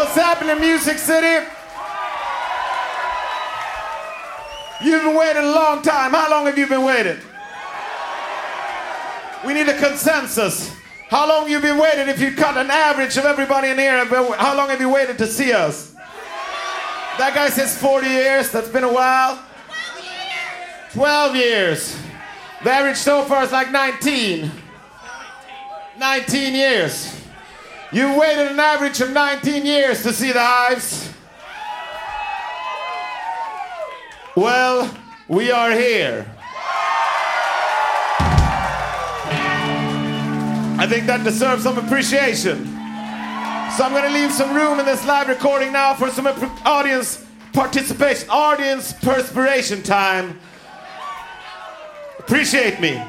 What's happening, Music City? You've been waiting a long time. How long have you been waiting? We need a consensus. How long have you been waiting? If you cut an average of everybody in here, how long have you waited to see us? That guy says 40 years. That's been a while. 12 years. The average so far is like 19. 19 years. You waited an average of 19 years to see the hives. Well, we are here. I think that deserves some appreciation. So I'm going to leave some room in this live recording now for some audience participation, audience perspiration time. Appreciate me.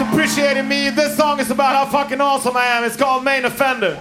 Appreciating me. This song is about how fucking awesome I am. It's called Main Offender.